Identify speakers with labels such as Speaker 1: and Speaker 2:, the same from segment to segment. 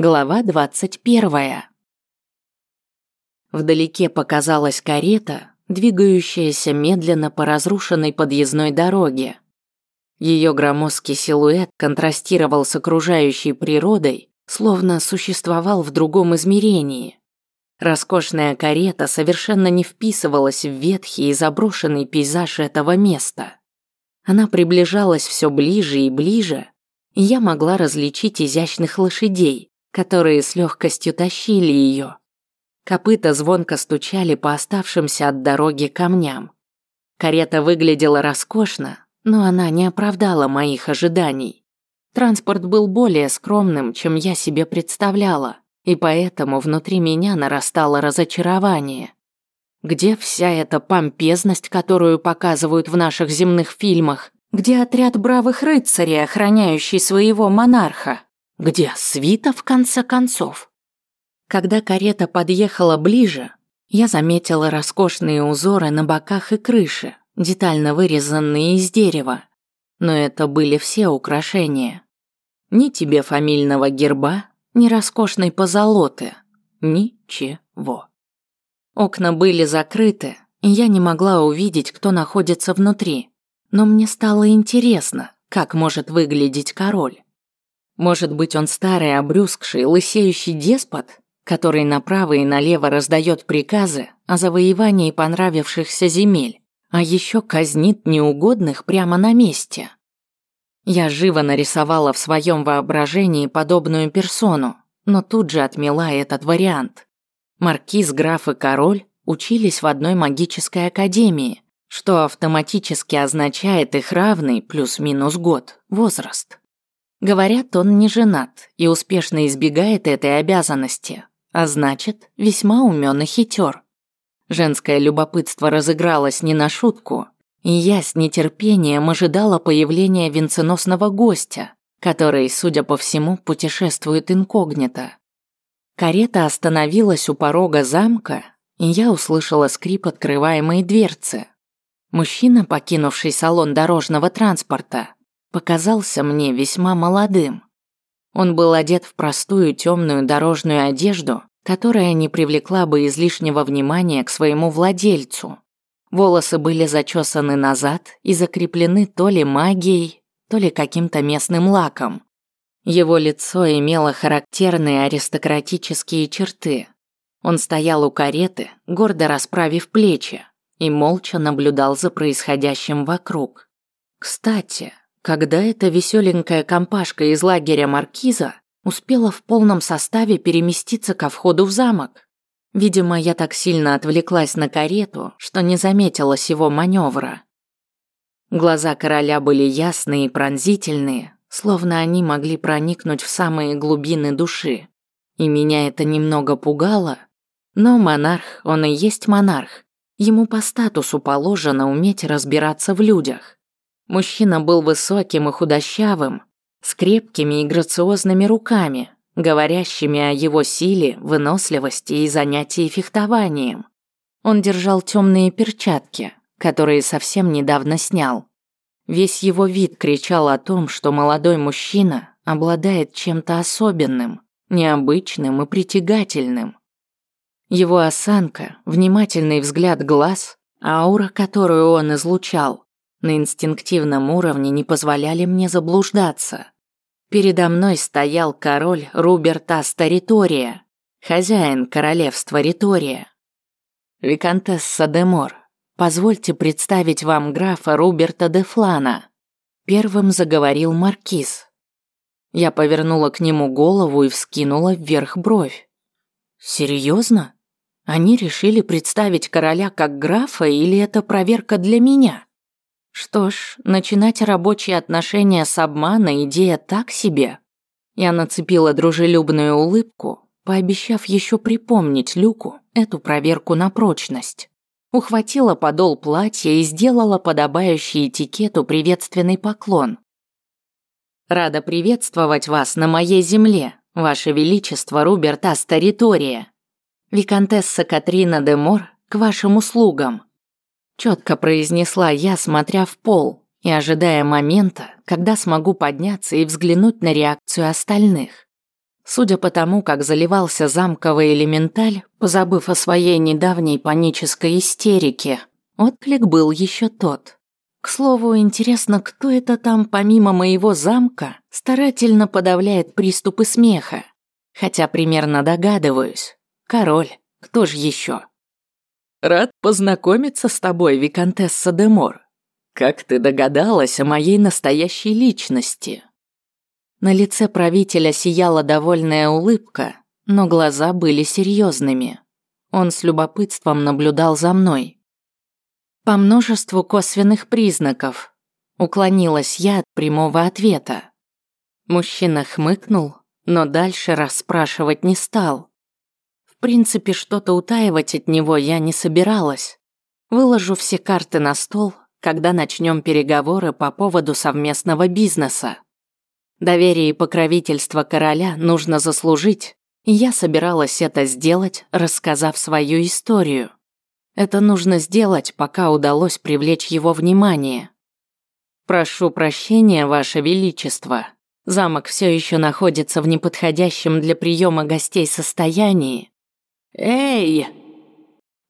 Speaker 1: Глава двадцать первая. Вдалеке показалась карета, двигающаяся медленно по разрушенной подъездной дороге. Ее громоздкий силуэт контрастировал с окружающей природой, словно существовал в другом измерении. Роскошная карета совершенно не вписывалась в ветхий и заброшенный пейзаж этого места. Она приближалась все ближе и ближе, и я могла различить изящных лошадей, которые с легкостью тащили ее. Копыта звонко стучали по оставшимся от дороги камням. Карета выглядела роскошно, но она не оправдала моих ожиданий. Транспорт был более скромным, чем я себе представляла и поэтому внутри меня нарастало разочарование. Где вся эта помпезность, которую показывают в наших земных фильмах? Где отряд бравых рыцарей, охраняющий своего монарха? Где свита, в конце концов? Когда карета подъехала ближе, я заметила роскошные узоры на боках и крыше, детально вырезанные из дерева. Но это были все украшения. Ни тебе фамильного герба, ни роскошной позолоты. Ничего. Окна были закрыты, и я не могла увидеть, кто находится внутри. Но мне стало интересно, как может выглядеть король. Может быть, он старый, обрюзгший, лысеющий деспот, который направо и налево раздает приказы о завоевании понравившихся земель, а еще казнит неугодных прямо на месте. Я живо нарисовала в своем воображении подобную персону, но тут же отмела этот вариант. Маркиз, граф и король учились в одной магической академии, что автоматически означает их равный плюс-минус год возраст. Говорят, он не женат и успешно избегает этой обязанности, а значит, весьма умён и хитер. Женское любопытство разыгралось не на шутку, и я с нетерпением ожидала появления венценосного гостя, который, судя по всему, путешествует инкогнито. Карета остановилась у порога замка, и я услышала скрип открываемой дверцы. Мужчина, покинувший салон дорожного транспорта, показался мне весьма молодым. Он был одет в простую темную дорожную одежду, которая не привлекла бы излишнего внимания к своему владельцу. Волосы были зачесаны назад и закреплены то ли магией, то ли каким-то местным лаком. Его лицо имело характерные аристократические черты. Он стоял у кареты, гордо расправив плечи, и молча наблюдал за происходящим вокруг. Кстати, когда эта веселенькая компашка из лагеря Маркиза успела в полном составе переместиться ко входу в замок? Видимо, я так сильно отвлеклась на карету, что не заметила сего маневра. Глаза короля были ясные и пронзительные, словно они могли проникнуть в самые глубины души. И меня это немного пугало. Но монарх, он и есть монарх. Ему по статусу положено уметь разбираться в людях. Мужчина был высоким и худощавым, с крепкими и грациозными руками, говорящими о его силе, выносливости и занятии фехтованием. Он держал темные перчатки, которые совсем недавно снял. Весь его вид кричал о том, что молодой мужчина обладает чем-то особенным, необычным и притягательным. Его осанка, внимательный взгляд глаз, аура, которую он излучал, на инстинктивном уровне не позволяли мне заблуждаться. Передо мной стоял король Руберта Старитория, хозяин королевства Ритория. Викантесса де Мор, позвольте представить вам графа Руберта де Флана. Первым заговорил маркиз. Я повернула к нему голову и вскинула вверх бровь. Серьезно? Они решили представить короля как графа или это проверка для меня? Что ж, начинать рабочие отношения с обмана идея так себе. Я нацепила дружелюбную улыбку, пообещав еще припомнить Люку эту проверку на прочность. Ухватила подол платья и сделала подобающий этикету приветственный поклон. «Рада приветствовать вас на моей земле, Ваше Величество Руберт Астаритория. Викантесса Катрина де Мор к вашим услугам». Четко произнесла я, смотря в пол и ожидая момента, когда смогу подняться и взглянуть на реакцию остальных. Судя по тому, как заливался замковый элементаль, позабыв о своей недавней панической истерике, отклик был еще тот. К слову, интересно, кто это там, помимо моего замка, старательно подавляет приступы смеха? Хотя примерно догадываюсь. Король, кто же еще? Рад познакомиться с тобой, Викантесса де Мор. Как ты догадалась о моей настоящей личности? На лице правителя сияла довольная улыбка, но глаза были серьезными. Он с любопытством наблюдал за мной. По множеству косвенных признаков уклонилась я от прямого ответа. Мужчина хмыкнул, но дальше расспрашивать не стал. Принципе, что-то утаивать от него я не собиралась. Выложу все карты на стол, когда начнем переговоры по поводу совместного бизнеса. Доверие и покровительство короля нужно заслужить, и я собиралась это сделать, рассказав свою историю. Это нужно сделать, пока удалось привлечь его внимание. Прошу прощения, ваше величество. Замок все еще находится в неподходящем для приема гостей состоянии. Эй!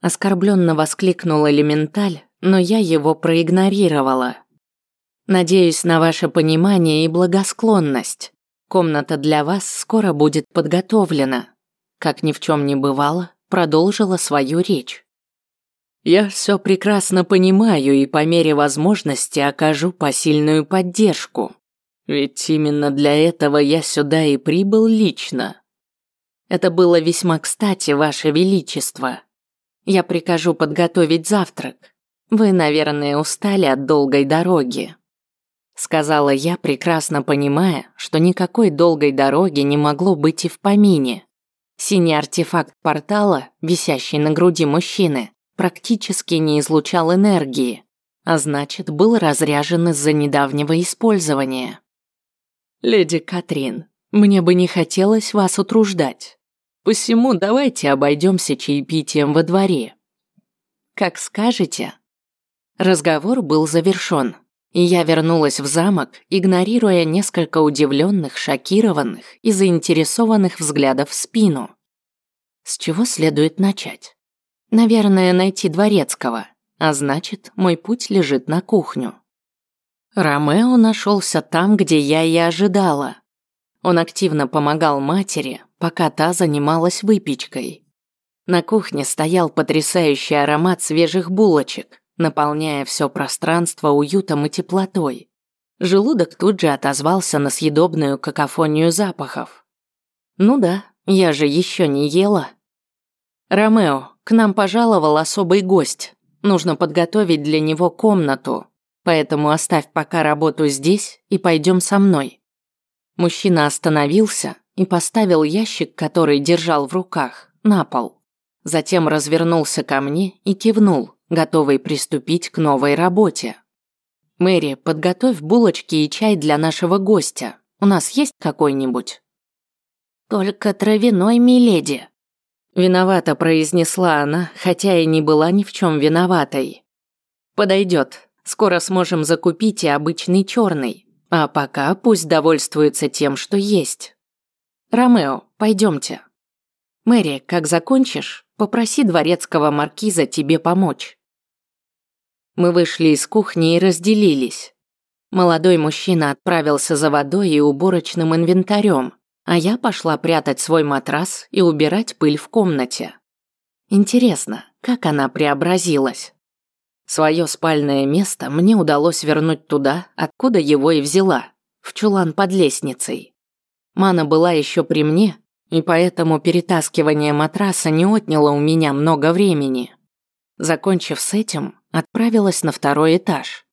Speaker 1: Оскорбленно воскликнул элементаль, но я его проигнорировала. Надеюсь на ваше понимание и благосклонность. Комната для вас скоро будет подготовлена. Как ни в чем не бывало, продолжила свою речь. Я все прекрасно понимаю и по мере возможности окажу посильную поддержку. Ведь именно для этого я сюда и прибыл лично. Это было весьма кстати, ваше величество. Я прикажу подготовить завтрак. Вы, наверное, устали от долгой дороги сказала я, прекрасно понимая, что никакой долгой дороги не могло быть и в помине. Синий артефакт портала, висящий на груди мужчины, практически не излучал энергии, а значит, был разряжен из-за недавнего использования. «Леди Катрин, мне бы не хотелось вас утруждать. Посему давайте обойдемся чаепитием во дворе». «Как скажете». Разговор был завершён. И я вернулась в замок, игнорируя несколько удивленных, шокированных и заинтересованных взглядов в спину. С чего следует начать? Наверное, найти дворецкого, а значит, мой путь лежит на кухню. Ромео нашелся там, где я и ожидала. Он активно помогал матери, пока та занималась выпечкой. На кухне стоял потрясающий аромат свежих булочек, наполняя все пространство уютом и теплотой. Желудок тут же отозвался на съедобную какофонию запахов. Ну да, я же еще не ела. Ромео, к нам пожаловал особый гость. Нужно подготовить для него комнату, поэтому оставь пока работу здесь и пойдем со мной. Мужчина остановился и поставил ящик, который держал в руках, на пол. Затем развернулся ко мне и кивнул, готовый приступить к новой работе. «Мэри, подготовь булочки и чай для нашего гостя. У нас есть какой-нибудь?» «Только травяной, миледи», — виновато произнесла она, хотя и не была ни в чем виноватой. «Подойдет. Скоро сможем закупить и обычный черный. А пока пусть довольствуется тем, что есть. Ромео, пойдемте. Мэри, как закончишь, попроси дворецкого маркиза тебе помочь. Мы вышли из кухни и разделились. Молодой мужчина отправился за водой и уборочным инвентарем, а я пошла прятать свой матрас и убирать пыль в комнате. Интересно, как она преобразилась? Свое спальное место мне удалось вернуть туда, откуда его и взяла, в чулан под лестницей. Мана была еще при мне, и поэтому перетаскивание матраса не отняло у меня много времени. Закончив с этим, отправилась на второй этаж.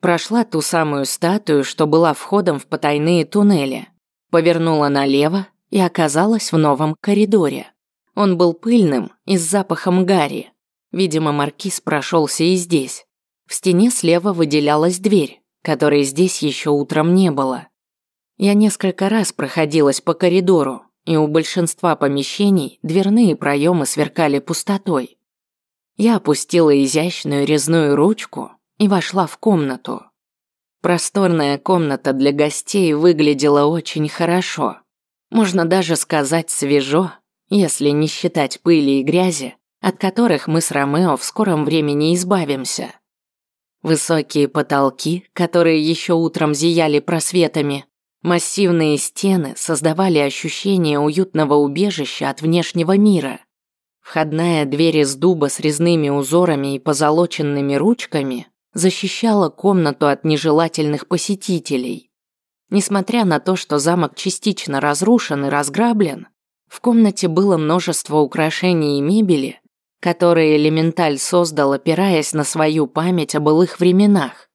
Speaker 1: Прошла ту самую статую, что была входом в потайные туннели. Повернула налево и оказалась в новом коридоре. Он был пыльным и с запахом гари. Видимо, маркиз прошелся и здесь. В стене слева выделялась дверь, которой здесь еще утром не было. Я несколько раз проходилась по коридору, и у большинства помещений дверные проемы сверкали пустотой. Я опустила изящную резную ручку и вошла в комнату. Просторная комната для гостей выглядела очень хорошо. Можно даже сказать свежо, если не считать пыли и грязи, от которых мы с Ромео в скором времени избавимся. Высокие потолки, которые еще утром зияли просветами, массивные стены создавали ощущение уютного убежища от внешнего мира. Входная дверь из дуба с резными узорами и позолоченными ручками защищала комнату от нежелательных посетителей. Несмотря на то, что замок частично разрушен и разграблен, в комнате было множество украшений и мебели, которые Элементаль создал, опираясь на свою память о былых временах.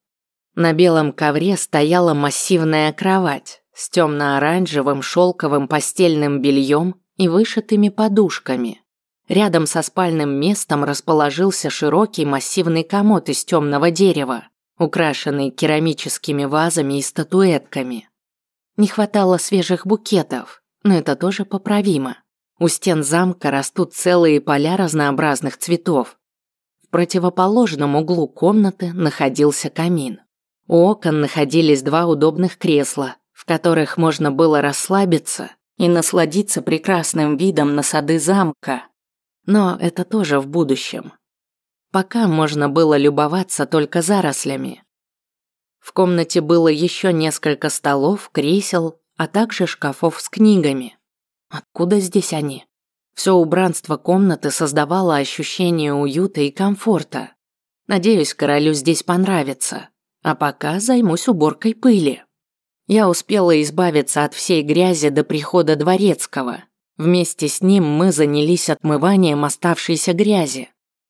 Speaker 1: На белом ковре стояла массивная кровать с темно-оранжевым шелковым постельным бельем и вышитыми подушками. Рядом со спальным местом расположился широкий массивный комод из темного дерева, украшенный керамическими вазами и статуэтками. Не хватало свежих букетов, но это тоже поправимо. У стен замка растут целые поля разнообразных цветов. В противоположном углу комнаты находился камин. У окон находились два удобных кресла, в которых можно было расслабиться и насладиться прекрасным видом на сады замка. Но это тоже в будущем. Пока можно было любоваться только зарослями. В комнате было еще несколько столов, кресел, а также шкафов с книгами. Откуда здесь они? Все убранство комнаты создавало ощущение уюта и комфорта. Надеюсь, королю здесь понравится. А пока займусь уборкой пыли. Я успела избавиться от всей грязи до прихода дворецкого. Вместе с ним мы занялись отмыванием оставшейся грязи.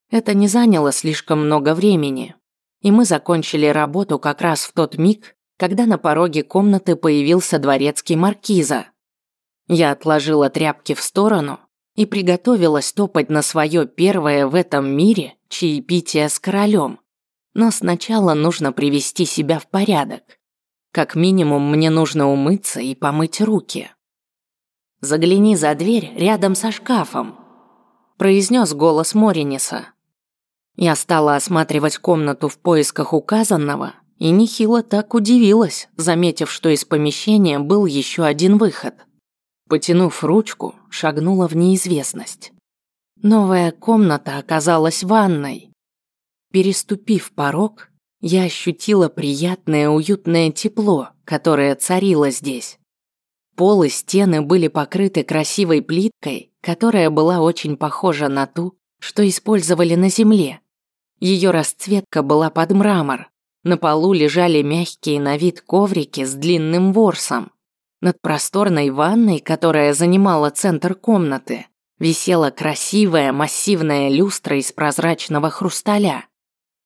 Speaker 1: Это не заняло слишком много времени. И мы закончили работу как раз в тот миг, когда на пороге комнаты появился дворецкий маркиза. Я отложила тряпки в сторону и приготовилась топать на свое первое в этом мире чаепитие с королем. Но сначала нужно привести себя в порядок. Как минимум мне нужно умыться и помыть руки. «Загляни за дверь рядом со шкафом», – произнес голос Мориниса. Я стала осматривать комнату в поисках указанного и нехило так удивилась, заметив, что из помещения был еще один выход – Потянув ручку, шагнула в неизвестность. Новая комната оказалась ванной. Переступив порог, я ощутила приятное уютное тепло, которое царило здесь. Пол и стены были покрыты красивой плиткой, которая была очень похожа на ту, что использовали на земле. Ее расцветка была под мрамор. На полу лежали мягкие на вид коврики с длинным ворсом. Над просторной ванной, которая занимала центр комнаты, висела красивая массивная люстра из прозрачного хрусталя.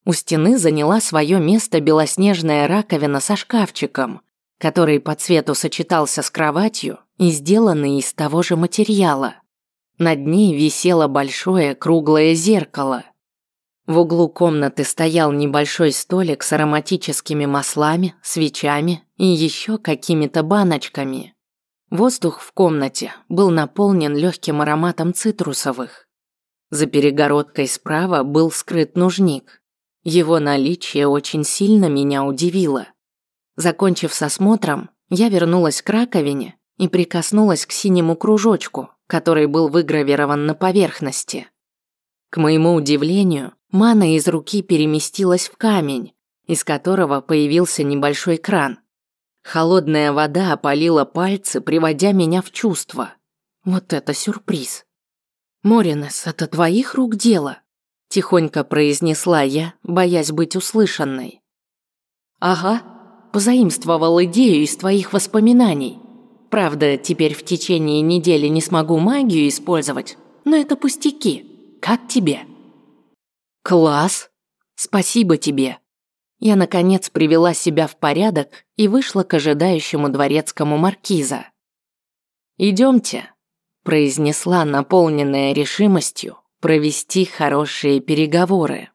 Speaker 1: У стены заняла свое место белоснежная раковина со шкафчиком, который по цвету сочетался с кроватью и сделанный из того же материала. Над ней висело большое круглое зеркало – в углу комнаты стоял небольшой столик с ароматическими маслами, свечами и еще какими-то баночками. Воздух в комнате был наполнен легким ароматом цитрусовых. За перегородкой справа был скрыт нужник. Его наличие очень сильно меня удивило. Закончив с осмотром, я вернулась к раковине и прикоснулась к синему кружочку, который был выгравирован на поверхности. К моему удивлению, Мана из руки переместилась в камень, из которого появился небольшой кран. Холодная вода опалила пальцы, приводя меня в чувство. Вот это сюрприз. «Моринес, это твоих рук дело?» – тихонько произнесла я, боясь быть услышанной. «Ага, позаимствовал идею из твоих воспоминаний. Правда, теперь в течение недели не смогу магию использовать, но это пустяки. Как тебе?» «Класс! Спасибо тебе!» Я, наконец, привела себя в порядок и вышла к ожидающему дворецкому маркиза. «Идемте», – произнесла, наполненная решимостью провести хорошие переговоры.